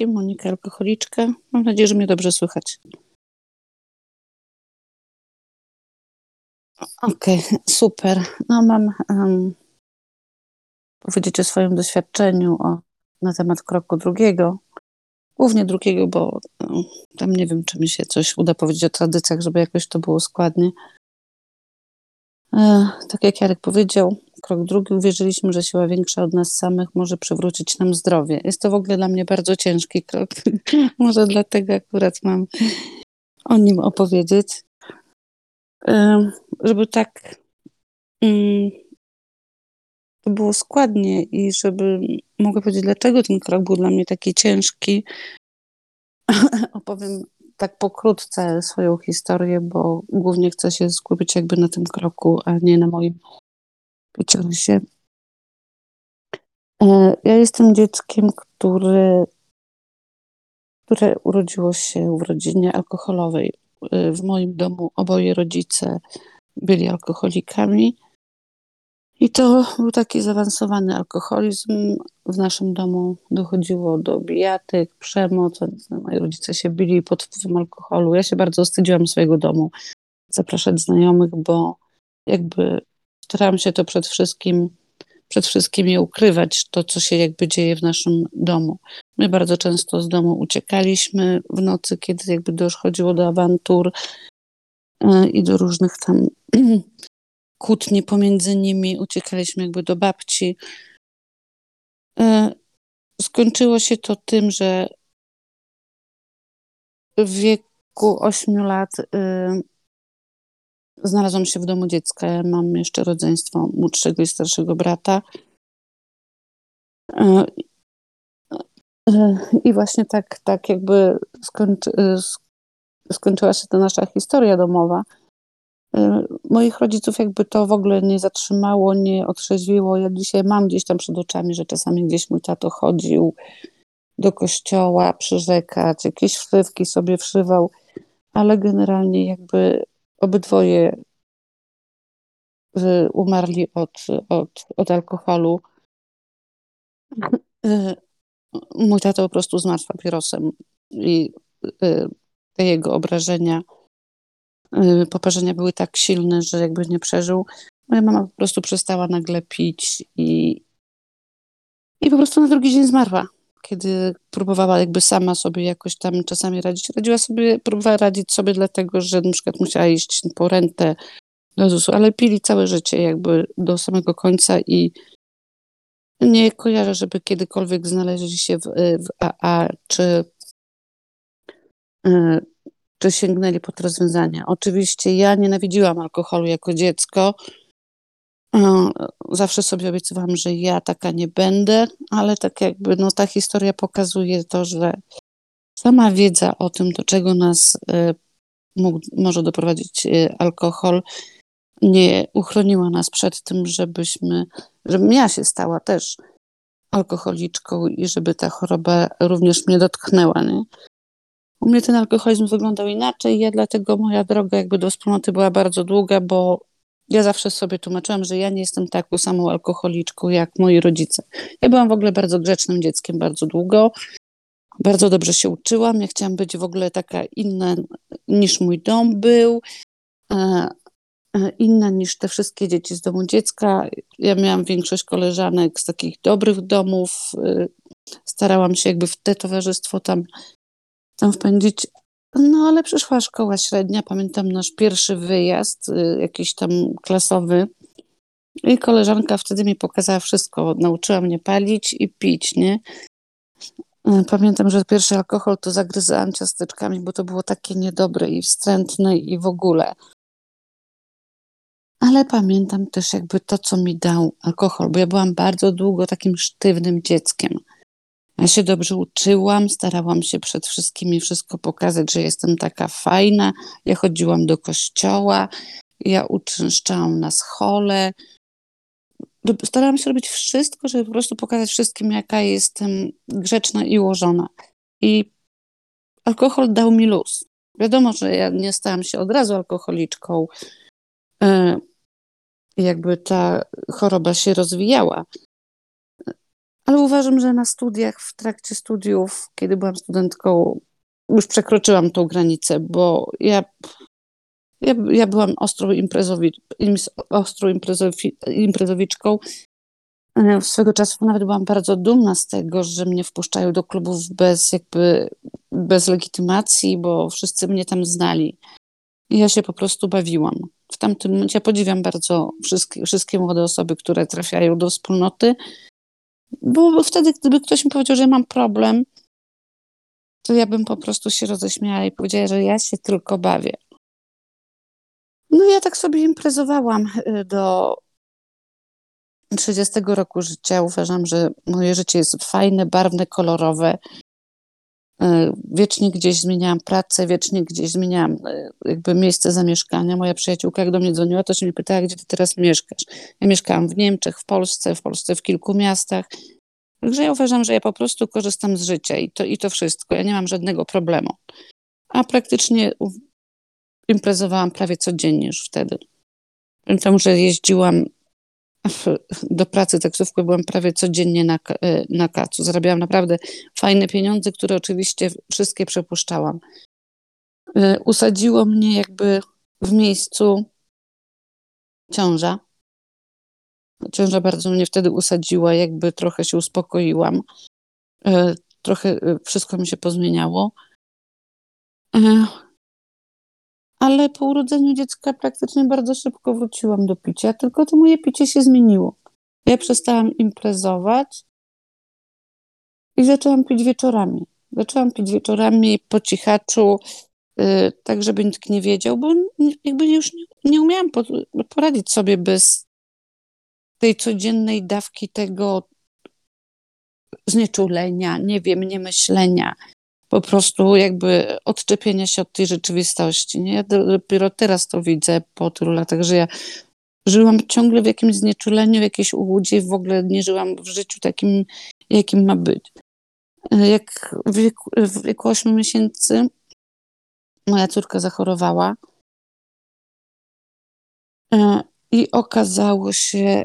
Monika alkoholiczka. Mam nadzieję, że mnie dobrze słychać. Okej, okay, super. No mam um, powiedzieć o swoim doświadczeniu o, na temat kroku drugiego. Głównie drugiego, bo um, tam nie wiem, czy mi się coś uda powiedzieć o tradycjach, żeby jakoś to było składnie. Tak jak Jarek powiedział, krok drugi, uwierzyliśmy, że siła większa od nas samych może przywrócić nam zdrowie. Jest to w ogóle dla mnie bardzo ciężki krok. może dlatego akurat mam o nim opowiedzieć. Żeby tak um, to było składnie i żeby mogła powiedzieć, dlaczego ten krok był dla mnie taki ciężki, opowiem tak pokrótce swoją historię, bo głównie chcę się skupić jakby na tym kroku, a nie na moim życiorysie. E, ja jestem dzieckiem, który, które urodziło się w rodzinie alkoholowej. E, w moim domu oboje rodzice byli alkoholikami. I to był taki zaawansowany alkoholizm. W naszym domu dochodziło do bijatyk, przemoc. Moi rodzice się bili pod wpływem alkoholu. Ja się bardzo wstydziłam swojego domu zapraszać znajomych, bo jakby starałam się to przed wszystkim, przed wszystkimi ukrywać, to co się jakby dzieje w naszym domu. My bardzo często z domu uciekaliśmy w nocy, kiedy jakby dochodziło do awantur e, i do różnych tam kłótni pomiędzy nimi, uciekaliśmy jakby do babci. E, skończyło się to tym, że w wieku 8 lat y, znalazłam się w domu dziecka. Mam jeszcze rodzeństwo młodszego i starszego brata. E, e, I właśnie tak, tak jakby skończy, skończyła się ta nasza historia domowa. Y, moich rodziców jakby to w ogóle nie zatrzymało, nie otrzeźwiło. Ja dzisiaj mam gdzieś tam przed oczami, że czasami gdzieś mój tato chodził do kościoła przyrzekać, jakieś wszywki sobie wszywał, ale generalnie jakby obydwoje y, umarli od, od, od alkoholu. Y, mój tato po prostu zmarł papierosem i te jego obrażenia poparzenia były tak silne, że jakby nie przeżył. Moja mama po prostu przestała nagle pić i, i po prostu na drugi dzień zmarła. Kiedy próbowała jakby sama sobie jakoś tam czasami radzić, radziła sobie, próbowała radzić sobie dlatego, że na przykład musiała iść po rentę do ZUS-u, ale pili całe życie jakby do samego końca i nie kojarzę, żeby kiedykolwiek znaleźli się w, w AA, czy y, czy sięgnęli po te rozwiązania. Oczywiście ja nienawidziłam alkoholu jako dziecko. Zawsze sobie obiecywałam, że ja taka nie będę, ale tak jakby no, ta historia pokazuje to, że sama wiedza o tym, do czego nas y, mógł, może doprowadzić y, alkohol, nie uchroniła nas przed tym, żebyśmy, żebym ja się stała też alkoholiczką i żeby ta choroba również mnie dotknęła. Nie? U mnie ten alkoholizm wyglądał inaczej. Ja dlatego moja droga jakby do wspólnoty była bardzo długa, bo ja zawsze sobie tłumaczyłam, że ja nie jestem taką samą alkoholiczką jak moi rodzice. Ja byłam w ogóle bardzo grzecznym dzieckiem bardzo długo. Bardzo dobrze się uczyłam. Ja chciałam być w ogóle taka inna niż mój dom był. E, e, inna niż te wszystkie dzieci z domu dziecka. Ja miałam większość koleżanek z takich dobrych domów. E, starałam się jakby w te towarzystwo tam tam wpędzić. No ale przyszła szkoła średnia, pamiętam nasz pierwszy wyjazd, y, jakiś tam klasowy. I koleżanka wtedy mi pokazała wszystko. Nauczyła mnie palić i pić, nie? Y, pamiętam, że pierwszy alkohol to zagryzałam ciasteczkami, bo to było takie niedobre i wstrętne i w ogóle. Ale pamiętam też jakby to, co mi dał alkohol, bo ja byłam bardzo długo takim sztywnym dzieckiem. Ja się dobrze uczyłam, starałam się przed wszystkimi wszystko pokazać, że jestem taka fajna. Ja chodziłam do kościoła, ja uczęszczałam na schole. Starałam się robić wszystko, żeby po prostu pokazać wszystkim, jaka jestem grzeczna i ułożona. I alkohol dał mi luz. Wiadomo, że ja nie stałam się od razu alkoholiczką. E, jakby ta choroba się rozwijała Ale uważam, że na studiach, w trakcie studiów, kiedy byłam studentką, już przekroczyłam tą granicę, bo ja, ja, ja byłam ostrą, imprezowi, ostrą imprezowi, imprezowiczką. E, swego czasu nawet byłam bardzo dumna z tego, że mnie wpuszczają do klubów bez jakby bez legitymacji, bo wszyscy mnie tam znali. Ja się po prostu bawiłam. W tamtym momencie podziwiam bardzo wszystkie, wszystkie młode osoby, które trafiają do wspólnoty, bo wtedy, gdyby ktoś mi powiedział, że mam problem, to ja bym po prostu się roześmiała i powiedziała, że ja się tylko bawię. No ja tak sobie imprezowałam y, do 30 roku życia. Uważam, że moje życie jest fajne, barwne, kolorowe. Y, wiecznie gdzieś zmieniałam pracę, wiecznie gdzieś zmieniałam y, jakby miejsce zamieszkania. Moja przyjaciółka jak do mnie dzwoniła, to się mnie pytała, gdzie ty teraz mieszkasz. Ja mieszkałam w Niemczech, w Polsce, w Polsce w kilku miastach. Także ja uważam, że ja po prostu korzystam z życia i to, i to wszystko. Ja nie mam żadnego problemu. A praktycznie imprezowałam prawie codziennie już wtedy. Pamiętam, że jeździłam do pracy taksówką, byłam prawie codziennie na, e, na kacu. Zarabiałam naprawdę fajne pieniądze, które oczywiście wszystkie przepuszczałam. E, usadziło mnie jakby w miejscu ciąża ciąża bardzo mnie wtedy usadziła, jakby trochę się uspokoiłam. E, trochę wszystko mi się pozmieniało. Ale po urodzeniu dziecka praktycznie bardzo szybko wróciłam do picia, tylko to moje picie się zmieniło. Ja przestałam imprezować i zaczęłam pić wieczorami. Zaczęłam pić wieczorami po cichaczu, tak żeby nikt nie wiedział, bo jakby już nie, nie umiałam poradzić sobie bez tej codziennej dawki tego znieczulenia, nie wiem, niemyślenia, po prostu jakby odczepienia się od tej rzeczywistości. Nie? Ja dopiero teraz to widzę po tylu latach, że ja żyłam ciągle w jakimś znieczuleniu, w jakiejś ułudzie, w ogóle nie żyłam w życiu takim, jakim ma być. Jak w wieku, w wieku 8 miesięcy moja córka zachorowała e, i okazało się,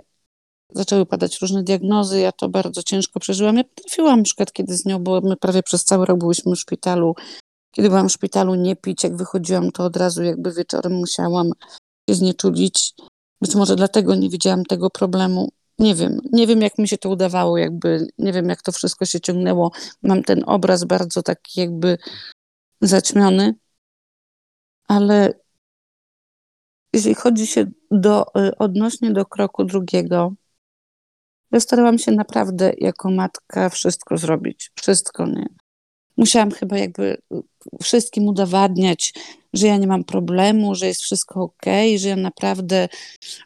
zaczęły padać różne diagnozy, ja to bardzo ciężko przeżyłam. Ja potrafiłam na przykład, kiedy z nią, bo my prawie przez cały rok byliśmy w szpitalu, kiedy byłam w szpitalu nie pić, jak wychodziłam, to od razu jakby wieczorem musiałam się znieczulić. Być może dlatego nie widziałam tego problemu. Nie wiem, nie wiem jak mi się to udawało, jakby nie wiem jak to wszystko się ciągnęło. Mam ten obraz bardzo taki jakby zaćmiony, ale jeśli chodzi się do, y, odnośnie do kroku drugiego, ja starałam się naprawdę jako matka wszystko zrobić. Wszystko, nie? Musiałam chyba jakby wszystkim udowadniać, że ja nie mam problemu, że jest wszystko ok, że ja naprawdę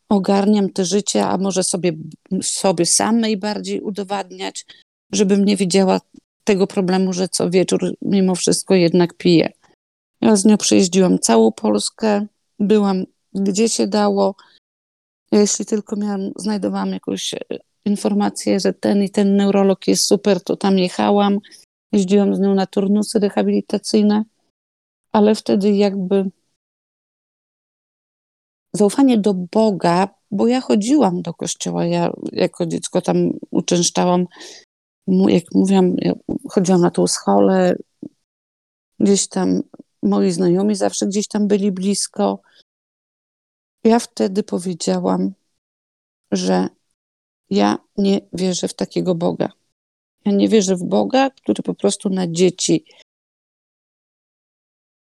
ogarniam te życie, a może sobie, sobie samej bardziej udowadniać, żebym nie widziała tego problemu, że co wieczór mimo wszystko jednak piję. Ja z nią przejeździłam całą Polskę, byłam gdzie się dało. Jeśli tylko miałam, znajdowałam jakąś informację, że ten i ten neurolog jest super, to tam jechałam. Jeździłam z nią na turnusy rehabilitacyjne, ale wtedy jakby zaufanie do Boga, bo ja chodziłam do kościoła, ja jako dziecko tam uczęszczałam, jak mówiłam, ja chodziłam na tą scholę, gdzieś tam moi znajomi zawsze gdzieś tam byli blisko. Ja wtedy powiedziałam, że ja nie wierzę w takiego Boga. Ja nie wierzę w Boga, który po prostu na dzieci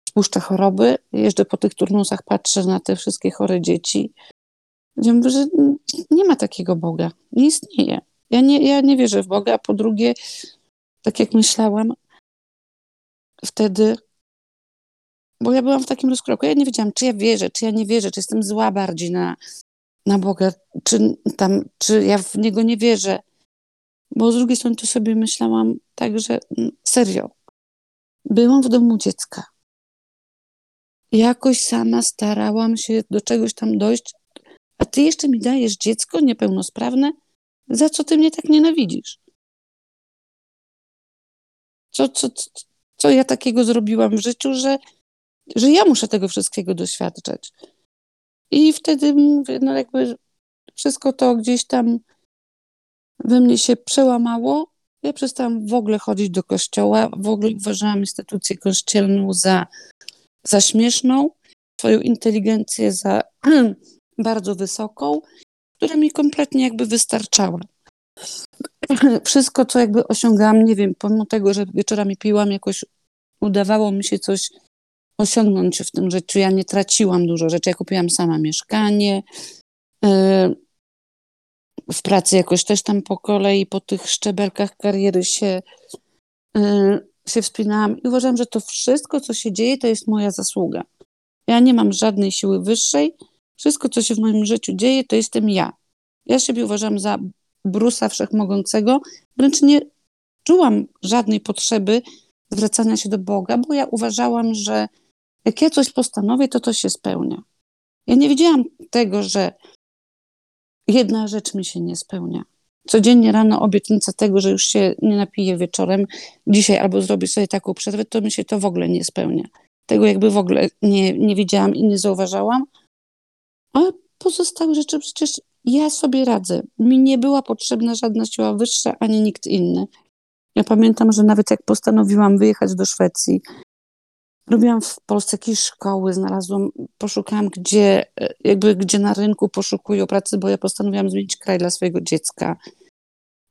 spuszcza choroby. Jeżdżę po tych turnusach, patrzę na te wszystkie chore dzieci. Ja mówię, że nie ma takiego Boga. Nie istnieje. Ja nie, ja nie wierzę w Boga, a po drugie, tak jak myślałam wtedy, bo ja byłam w takim rozkroku. Ja nie wiedziałam, czy ja wierzę, czy ja nie wierzę, czy jestem zła bardziej na, na Boga, czy, tam, czy ja w Niego nie wierzę. Bo z drugiej strony to sobie myślałam tak, że mm, serio, byłam w domu dziecka. Jakoś sama starałam się do czegoś tam dojść, a ty jeszcze mi dajesz dziecko niepełnosprawne? Za co ty mnie tak nienawidzisz? Co, co, co, co ja takiego zrobiłam w życiu, że, że ja muszę tego wszystkiego doświadczać? I wtedy mówię, no jakby wszystko to gdzieś tam we mnie się przełamało. Ja przestałam w ogóle chodzić do kościoła, w ogóle uważałam instytucję kościelną za, za śmieszną, swoją inteligencję za bardzo wysoką, która mi kompletnie jakby wystarczała. Wszystko, co jakby osiągałam, nie wiem, pomimo tego, że wieczorami piłam, jakoś udawało mi się coś osiągnąć w tym życiu. Ja nie traciłam dużo rzeczy. Ja kupiłam sama mieszkanie. Y, w pracy jakoś też tam po kolei, po tych szczebelkach kariery się, y, się wspinałam i uważam, że to wszystko, co się dzieje, to jest moja zasługa. Ja nie mam żadnej siły wyższej. Wszystko, co się w moim życiu dzieje, to jestem ja. Ja siebie uważam za Brusa Wszechmogącego. Wręcz nie czułam żadnej potrzeby zwracania się do Boga, bo ja uważałam, że jak ja coś postanowię, to to się spełnia. Ja nie widziałam tego, że jedna rzecz mi się nie spełnia. Codziennie rano obietnica tego, że już się nie napiję wieczorem dzisiaj albo zrobię sobie taką przerwę, to mi się to w ogóle nie spełnia. Tego jakby w ogóle nie, nie widziałam i nie zauważałam. A pozostałe rzeczy przecież ja sobie radzę. Mi nie była potrzebna żadna siła wyższa ani nikt inny. Ja pamiętam, że nawet jak postanowiłam wyjechać do Szwecji, robiłam w Polsce jakieś szkoły, znalazłam, poszukałam, gdzie, jakby, gdzie na rynku poszukują pracy, bo ja postanowiłam zmienić kraj dla swojego dziecka,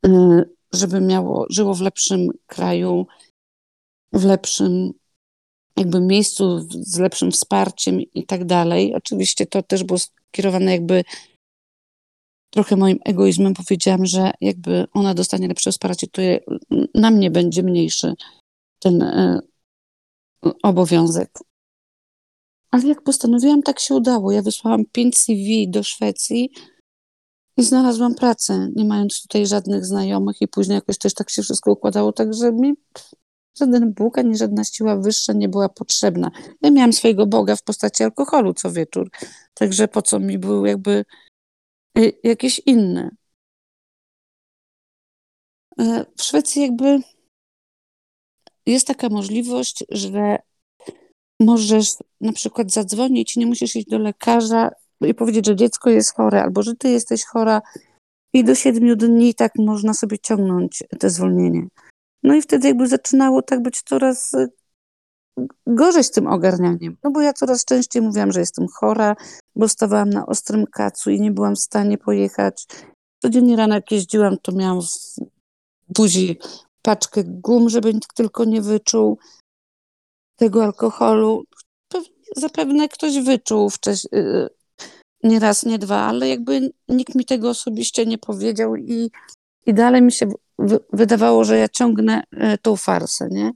y, żeby miało, żyło w lepszym kraju, w lepszym jakby miejscu, z lepszym wsparciem i tak dalej. Oczywiście to też było skierowane jakby trochę moim egoizmem powiedziałam, że jakby ona dostanie lepsze wsparcie, to na mnie będzie mniejszy ten y, obowiązek. Ale jak postanowiłam, tak się udało. Ja wysłałam 5 CV do Szwecji i znalazłam pracę, nie mając tutaj żadnych znajomych i później jakoś też tak się wszystko układało, tak że mi żaden Bóg ani żadna siła wyższa nie była potrzebna. Ja miałam swojego Boga w postaci alkoholu co wieczór, także po co mi był jakby y, jakieś inne. E, w Szwecji jakby jest taka możliwość, że możesz na przykład zadzwonić, nie musisz iść do lekarza i powiedzieć, że dziecko jest chore albo że ty jesteś chora i do siedmiu dni tak można sobie ciągnąć te zwolnienie. No i wtedy jakby zaczynało tak być coraz y, gorzej z tym ogarnianiem. No bo ja coraz częściej mówiłam, że jestem chora, bo stawałam na ostrym kacu i nie byłam w stanie pojechać. Codziennie rano jak jeździłam, to miałam w buzi paczkę gum, żeby nikt tylko nie wyczuł tego alkoholu. Zapewne ktoś wyczuł wcześniej, y, nie raz, nie dwa, ale jakby nikt mi tego osobiście nie powiedział i, i dalej mi się wydawało, że ja ciągnę y, tą farsę, nie?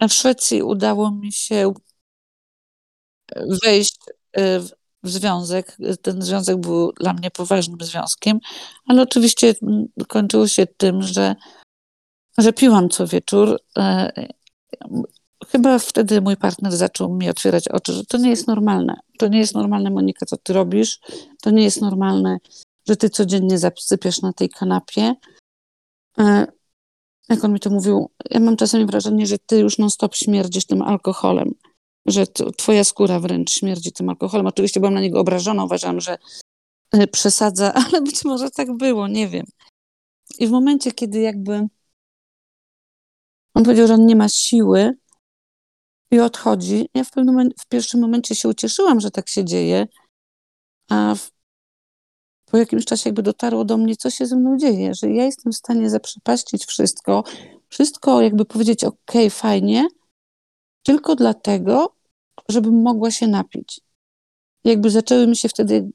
W Szwecji udało mi się wejść y, w w związek. Ten związek był dla mnie poważnym związkiem, ale oczywiście kończyło się tym, że, że piłam co wieczór. E, chyba wtedy mój partner zaczął mi otwierać oczy, że to nie jest normalne. To nie jest normalne, Monika, co ty robisz. To nie jest normalne, że ty codziennie zasypiasz na tej kanapie. E, jak on mi to mówił, ja mam czasami wrażenie, że ty już non-stop śmierdzisz tym alkoholem że twoja skóra wręcz śmierdzi tym alkoholem. Oczywiście byłam na niego obrażona, uważam, że e, przesadza, ale być może tak było, nie wiem. I w momencie, kiedy jakby on powiedział, że on nie ma siły i odchodzi, ja w pewnym momencie, w pierwszym momencie się ucieszyłam, że tak się dzieje, a w, po jakimś czasie jakby dotarło do mnie, co się ze mną dzieje, że ja jestem w stanie zaprzepaścić wszystko, wszystko jakby powiedzieć, ok, fajnie, tylko dlatego, żebym mogła się napić. Jakby zaczęły mi się wtedy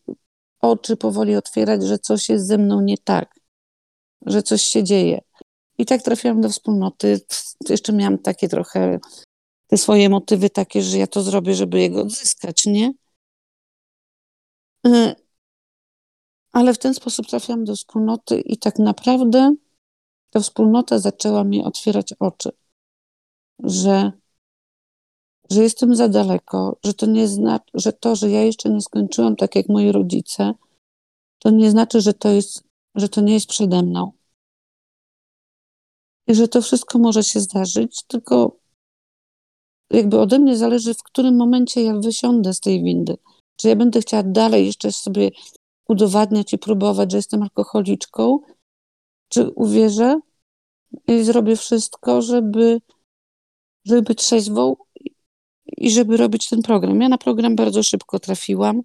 oczy powoli otwierać, że coś jest ze mną nie tak, że coś się dzieje. I tak trafiłam do wspólnoty. Jeszcze miałam takie trochę te swoje motywy takie, że ja to zrobię, żeby jego odzyskać, nie? Y, ale w ten sposób trafiłam do wspólnoty i tak naprawdę ta wspólnota zaczęła mi otwierać oczy, że że jestem za daleko, że to nie znaczy, że to, że ja jeszcze nie skończyłam tak jak moi rodzice, to nie znaczy, że to jest, że to nie jest przede mną. I że to wszystko może się zdarzyć, tylko jakby ode mnie zależy, w którym momencie ja wysiądę z tej windy. Czy ja będę chciała dalej jeszcze sobie udowadniać i próbować, że jestem alkoholiczką, czy uwierzę i zrobię wszystko, żeby, żeby być trzeźwą i żeby robić ten program. Ja na program bardzo szybko trafiłam.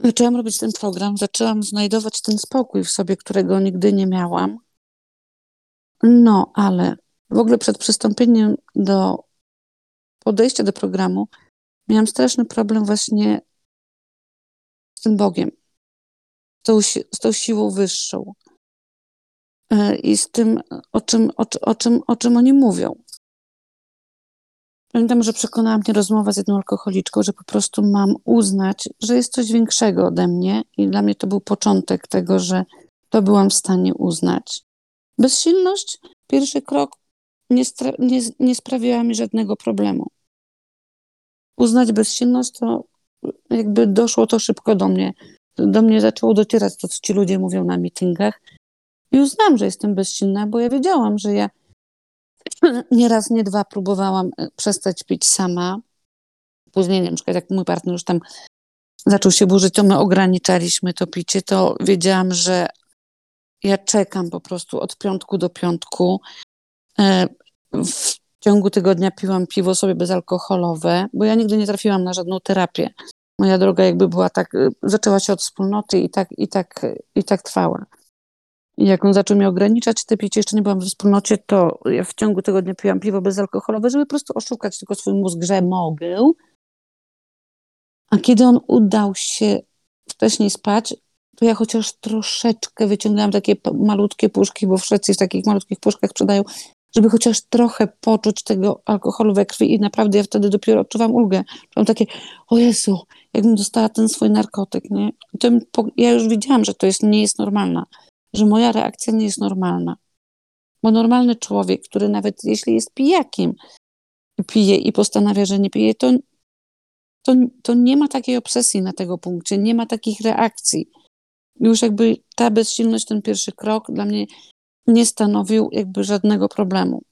Zaczęłam robić ten program, zaczęłam znajdować ten spokój w sobie, którego nigdy nie miałam. No, ale w ogóle przed przystąpieniem do podejścia do programu miałam straszny problem właśnie z tym Bogiem, z tą, z tą siłą wyższą e, i z tym, o czym, o, o, czym, o czym oni mówią. Pamiętam, że przekonała mnie rozmowa z jedną alkoholiczką, że po prostu mam uznać, że jest coś większego ode mnie i dla mnie to był początek tego, że to byłam w stanie uznać. Bezsilność, pierwszy krok, nie, nie, nie mi żadnego problemu. Uznać bezsilność, to jakby doszło to szybko do mnie. Do mnie zaczęło docierać to, co ci ludzie mówią na mitingach. I uznałam, że jestem bezsilna, bo ja wiedziałam, że ja nie raz, nie dwa próbowałam e, przestać pić sama. Później, przykład jak mój partner już tam zaczął się burzyć, to my ograniczaliśmy to picie, to wiedziałam, że ja czekam po prostu od piątku do piątku. E, w ciągu tygodnia piłam piwo sobie bezalkoholowe, bo ja nigdy nie trafiłam na żadną terapię. Moja droga jakby była tak, e, zaczęła się od wspólnoty i tak, i tak, i tak trwała. Jak on zaczął mnie ograniczać te picie, jeszcze nie byłam w wspólnocie, to ja w ciągu tygodnia piłam piwo bezalkoholowe, żeby po prostu oszukać tylko swój mózg, że mogę. A kiedy on udał się wcześniej spać, to ja chociaż troszeczkę wyciągnęłam takie malutkie puszki, bo w Szwecji w takich malutkich puszkach sprzedają, żeby chociaż trochę poczuć tego alkoholu we krwi i naprawdę ja wtedy dopiero odczuwam ulgę. Mam takie, o Jezu, jakbym dostała ten swój narkotyk, nie? To ja już widziałam, że to jest, nie jest normalna że moja reakcja nie jest normalna. Bo normalny człowiek, który nawet jeśli jest pijakiem, pije i postanawia, że nie pije, to, to, to nie ma takiej obsesji na tego punkcie, nie ma takich reakcji. Już jakby ta bezsilność, ten pierwszy krok dla mnie nie stanowił jakby żadnego problemu.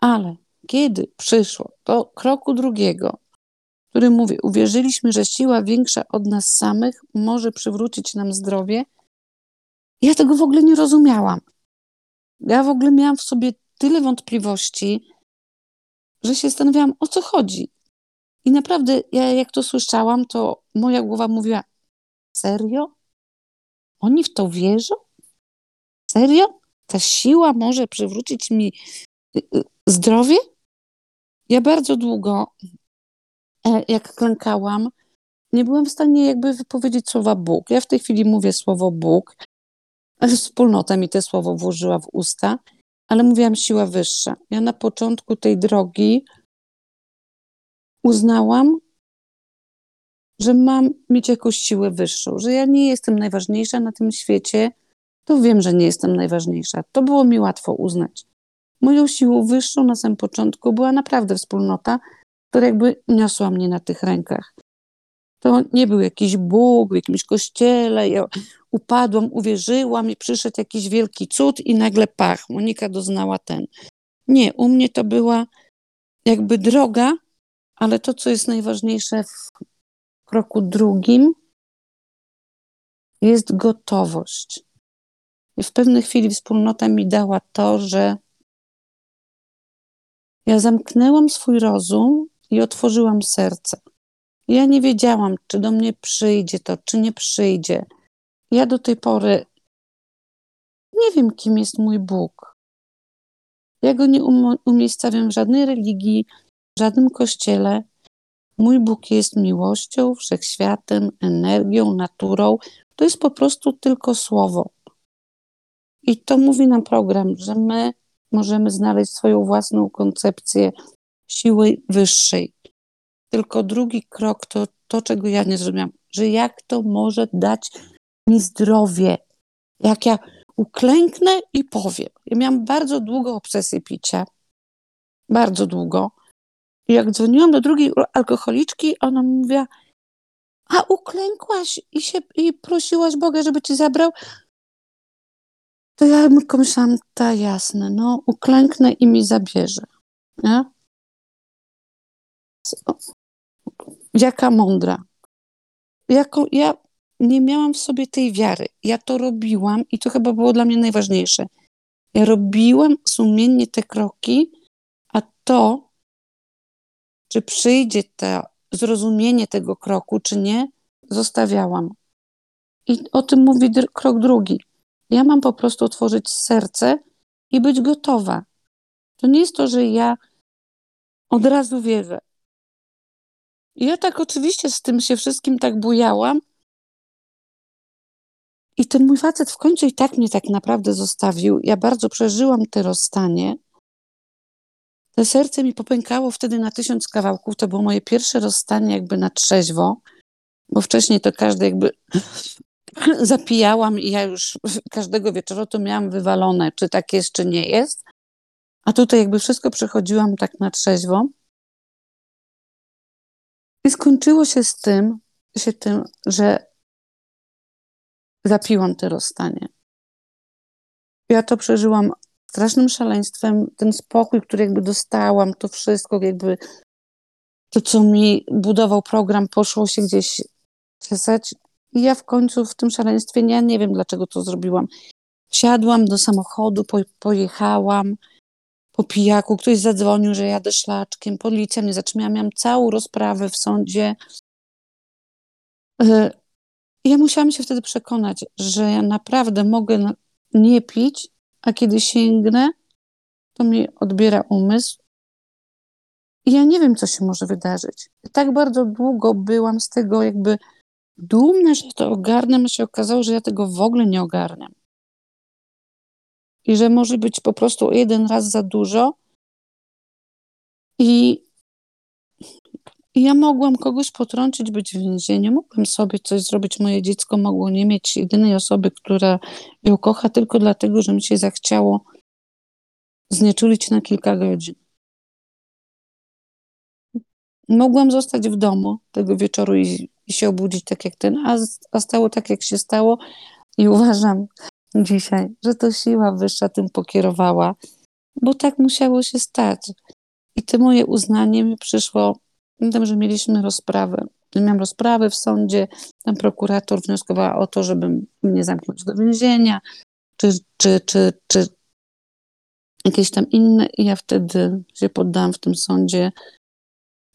Ale kiedy przyszło do kroku drugiego, który mówi, uwierzyliśmy, że siła większa od nas samych może przywrócić nam zdrowie, ja tego w ogóle nie rozumiałam. Ja w ogóle miałam w sobie tyle wątpliwości, że się zastanawiałam, o co chodzi. I naprawdę, ja jak to słyszałam, to moja głowa mówiła: Serio? Oni w to wierzą? Serio? Ta siła może przywrócić mi y, y, zdrowie? Ja bardzo długo, e, jak klękałam, nie byłam w stanie jakby wypowiedzieć słowa Bóg. Ja w tej chwili mówię słowo Bóg, wspólnota mi te słowo włożyła w usta, ale mówiłam siła wyższa. Ja na początku tej drogi uznałam, że mam mieć jakąś siłę wyższą, że ja nie jestem najważniejsza na tym świecie, to wiem, że nie jestem najważniejsza. To było mi łatwo uznać. Moją siłą wyższą na samym początku była naprawdę wspólnota, która jakby niosła mnie na tych rękach. To nie był jakiś Bóg w jakimś kościele. Ja upadłam, uwierzyłam i przyszedł jakiś wielki cud i nagle pach, Monika doznała ten. Nie, u mnie to była jakby droga, ale to, co jest najważniejsze w kroku drugim, jest gotowość. I w pewnej chwili wspólnota mi dała to, że ja zamknęłam swój rozum i otworzyłam serce. Ja nie wiedziałam, czy do mnie przyjdzie to, czy nie przyjdzie. Ja do tej pory nie wiem, kim jest mój Bóg. Ja go nie um umiejscawiam w żadnej religii, w żadnym kościele. Mój Bóg jest miłością, wszechświatem, energią, naturą. To jest po prostu tylko słowo. I to mówi nam program, że my możemy znaleźć swoją własną koncepcję siły wyższej. Tylko drugi krok to to, czego ja nie zrozumiałam, że jak to może dać mi zdrowie. Jak ja uklęknę i powiem. Ja miałam bardzo długo obsesję picia. Bardzo długo. I jak dzwoniłam do drugiej alkoholiczki, ona mi mówiła, a uklękłaś i, się, i prosiłaś Boga, żeby ci zabrał? To ja tylko myślałam, ta jasne, no uklęknę i mi zabierze. Nie? Jaka mądra. Jako, ja nie miałam w sobie tej wiary. Ja to robiłam i to chyba było dla mnie najważniejsze. Ja robiłam sumiennie te kroki, a to, czy przyjdzie to zrozumienie tego kroku, czy nie, zostawiałam. I o tym mówi krok drugi. Ja mam po prostu otworzyć serce i być gotowa. To nie jest to, że ja od razu wierzę. Ja tak oczywiście z tym się wszystkim tak bujałam. I ten mój facet w końcu i tak mnie tak naprawdę zostawił. Ja bardzo przeżyłam te rozstanie. To serce mi popękało wtedy na tysiąc kawałków. To było moje pierwsze rozstanie jakby na trzeźwo, bo wcześniej to każdy jakby zapijałam i ja już każdego wieczoru to miałam wywalone, czy tak jest, czy nie jest. A tutaj jakby wszystko przechodziłam tak na trzeźwo. I skończyło się z tym, się tym, że zapiłam te rozstanie. Ja to przeżyłam strasznym szaleństwem. Ten spokój, który jakby dostałam, to wszystko jakby to, co mi budował program, poszło się gdzieś czesać. I ja w końcu w tym szaleństwie, ja nie wiem dlaczego to zrobiłam. Wsiadłam do samochodu, po, pojechałam po pijaku, ktoś zadzwonił, że jadę szlaczkiem, policja mnie zatrzymała, miałam całą rozprawę w sądzie. E, ja musiałam się wtedy przekonać, że ja naprawdę mogę nie pić, a kiedy sięgnę, to mi odbiera umysł. I ja nie wiem, co się może wydarzyć. Tak bardzo długo byłam z tego jakby dumna, że to ogarnę, a się okazało, że ja tego w ogóle nie ogarniam. I że może być po prostu jeden raz za dużo. I, ja mogłam kogoś potrącić, być w więzieniu, mogłam sobie coś zrobić. Moje dziecko mogło nie mieć jedynej osoby, która ją kocha, tylko dlatego, że mi się zachciało znieczulić na kilka godzin. Mogłam zostać w domu tego wieczoru i i się obudzić tak jak ten, a, a stało tak, jak się stało. I uważam dzisiaj, że to siła wyższa tym pokierowała, bo tak musiało się stać. I to moje uznanie mi przyszło, tym, że mieliśmy rozprawę. Miałam rozprawę w sądzie, tam prokurator wnioskowała o to, żeby mnie zamknąć do więzienia, czy, czy, czy, czy jakieś tam inne. I ja wtedy się poddałam w tym sądzie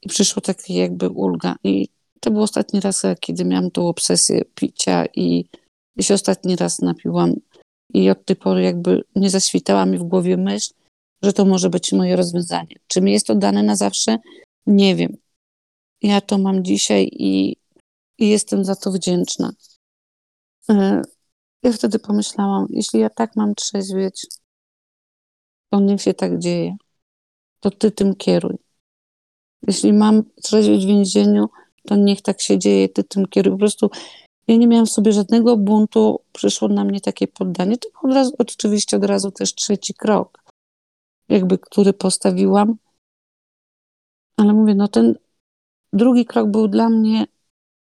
i przyszło takie jakby ulga. I to był ostatni raz, kiedy miałam tą obsesję picia i, i się ostatni raz napiłam. I od tej pory jakby nie zaświtała mi w głowie myśl, że to może być moje rozwiązanie. Czy mi jest to dane na zawsze? Nie wiem. Ja to mam dzisiaj i, i jestem za to wdzięczna. E, ja wtedy pomyślałam, jeśli ja tak mam trzeźwieć, to niech się tak dzieje. To ty tym kieruj. Jeśli mam trzeźwieć w więzieniu, to niech tak się dzieje, ty tym kieruj. Po prostu ja nie miałam w sobie żadnego buntu, przyszło na mnie takie poddanie. To od razu, oczywiście od razu też trzeci krok, jakby, który postawiłam. Ale mówię, no ten drugi krok był dla mnie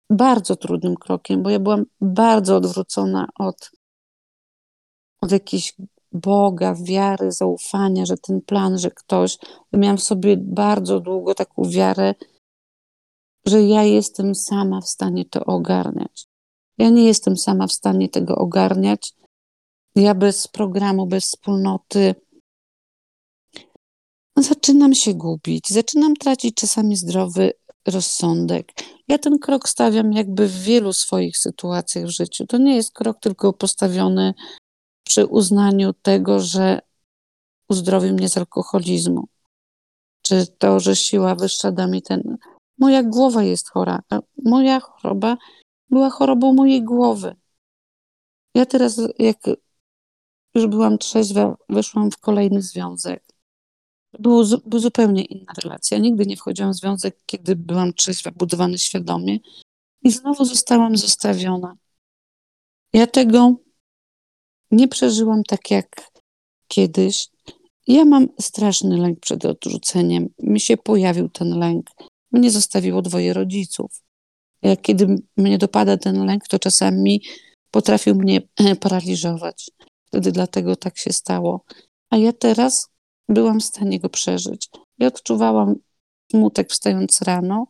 bardzo trudnym krokiem, bo ja byłam bardzo odwrócona od, od Boga, wiary, zaufania, że ten plan, że ktoś. Miałam w sobie bardzo długo taką wiarę, że ja jestem sama w stanie to ogarniać. Ja nie jestem sama w stanie tego ogarniać. Ja bez programu, bez wspólnoty zaczynam się gubić, zaczynam tracić czasami zdrowy rozsądek. Ja ten krok stawiam jakby w wielu swoich sytuacjach w życiu. To nie jest krok tylko postawiony przy uznaniu tego, że uzdrowi mnie z alkoholizmu, czy to, że siła wyższa da mi ten Moja głowa jest chora. Moja choroba była chorobą mojej głowy. Ja teraz, jak już byłam trzeźwa, weszłam w kolejny związek. Było, był zupełnie inna relacja. Nigdy nie wchodziłam w związek, kiedy byłam trzeźwa, budowany świadomie. I znowu zostałam zostawiona. Ja tego nie przeżyłam tak jak kiedyś. Ja mam straszny lęk przed odrzuceniem. Mi się pojawił ten lęk. Mnie zostawiło dwoje rodziców. Jak kiedy mnie dopada ten lęk, to czasami potrafił mnie e, paraliżować. Wtedy dlatego tak się stało. A ja teraz byłam w stanie go przeżyć. I odczuwałam smutek wstając rano,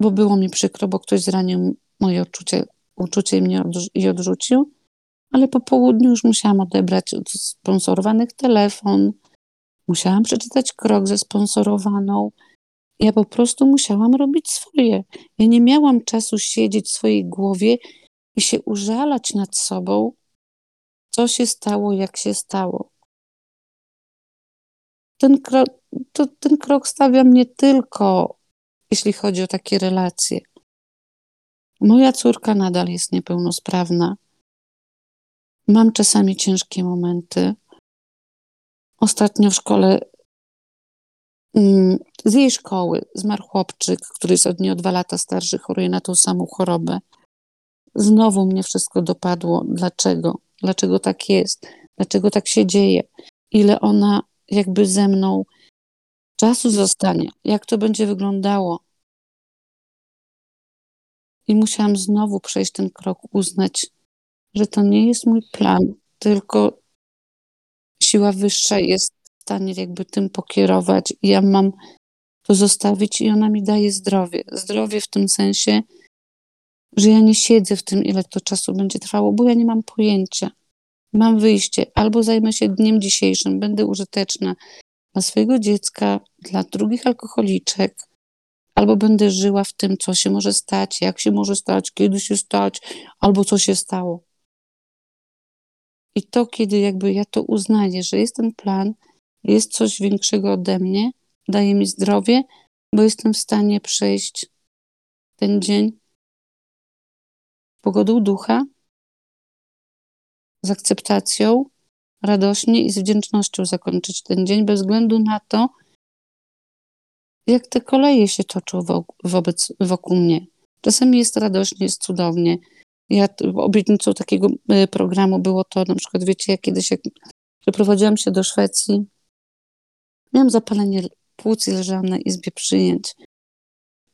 bo było mi przykro, bo ktoś zranił moje uczucie, uczucie mnie i odrzucił, ale po południu już musiałam odebrać od sponsorowanych telefon, musiałam przeczytać krok ze sponsorowaną. Ja po prostu musiałam robić swoje. Ja nie miałam czasu siedzieć w swojej głowie i się użalać nad sobą, co się stało, jak się stało. Ten krok, to, ten krok stawia mnie tylko, jeśli chodzi o takie relacje. Moja córka nadal jest niepełnosprawna. Mam czasami ciężkie momenty. Ostatnio w szkole, z jej szkoły, zmarł chłopczyk, który jest od niej o dwa lata starszy, choruje na tą samą chorobę. Znowu mnie wszystko dopadło. Dlaczego? Dlaczego tak jest? Dlaczego tak się dzieje? Ile ona jakby ze mną czasu zostanie? Jak to będzie wyglądało? I musiałam znowu przejść ten krok, uznać, że to nie jest mój plan, tylko siła wyższa jest stanie jakby tym pokierować i ja mam to zostawić i ona mi daje zdrowie. Zdrowie w tym sensie, że ja nie siedzę w tym, ile to czasu będzie trwało, bo ja nie mam pojęcia. Mam wyjście, albo zajmę się dniem dzisiejszym, będę użyteczna dla swojego dziecka, dla drugich alkoholiczek, albo będę żyła w tym, co się może stać, jak się może stać, kiedy się stać, albo co się stało. I to, kiedy jakby ja to uznaję, że jest ten plan, jest coś większego ode mnie, daje mi zdrowie, bo jestem w stanie przejść ten dzień pogodą ducha, z akceptacją, radośnie i z wdzięcznością zakończyć ten dzień, bez względu na to, jak te koleje się toczą wobec, wokół mnie. Czasami jest radośnie, jest cudownie. Ja obietnicą takiego e, programu było to, na przykład, wiecie, ja kiedyś, jak przeprowadziłam się do Szwecji, miałam zapalenie płuc i leżałam na izbie przyjęć,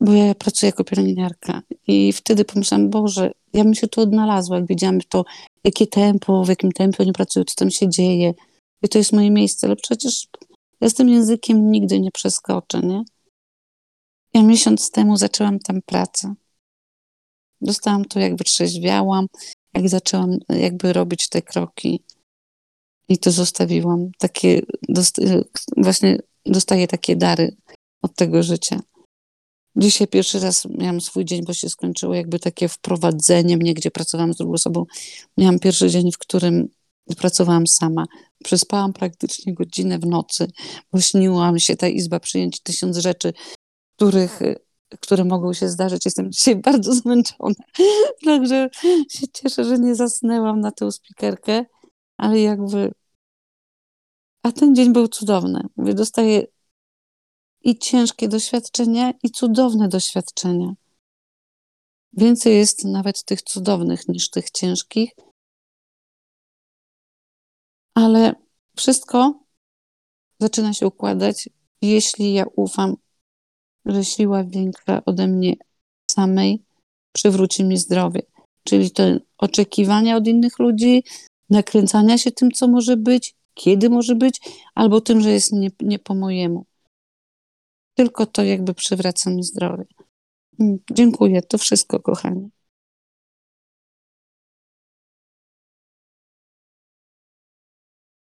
bo ja pracuję jako pielęgniarka. I wtedy pomyślałam, Boże, ja bym się tu odnalazła, jak widziałam to, jakie tempo, w jakim tempie oni pracują, co tam się dzieje. I to jest moje miejsce, ale przecież ja z tym językiem nigdy nie przeskoczę, nie? Ja miesiąc temu zaczęłam tam pracę. Dostałam to, jak wytrzeźwiałam, jak zaczęłam jakby robić te kroki i to zostawiłam. Takie, dost, właśnie dostaję takie dary od tego życia. Dzisiaj pierwszy raz miałam swój dzień, bo się skończyło jakby takie wprowadzenie mnie, gdzie pracowałam z drugą osobą. Miałam pierwszy dzień, w którym pracowałam sama. Przespałam praktycznie godzinę w nocy, bo śniła mi się ta izba przyjęć tysiąc rzeczy, których, które mogą się zdarzyć. Jestem dzisiaj bardzo zmęczona, także się cieszę, że nie zasnęłam na tę spikerkę, ale jakby... A ten dzień był cudowny. Mówię, dostaję i ciężkie doświadczenia, i cudowne doświadczenia. Więcej jest nawet tych cudownych niż tych ciężkich, ale wszystko zaczyna się układać, jeśli ja ufam, że siła większa ode mnie samej przywróci mi zdrowie. Czyli to oczekiwania od innych ludzi, nakręcania się tym, co może być, kiedy może być, albo tym, że jest nie, nie po mojemu. Tylko to jakby przywraca mi zdrowie. Mm, dziękuję, to wszystko, kochani.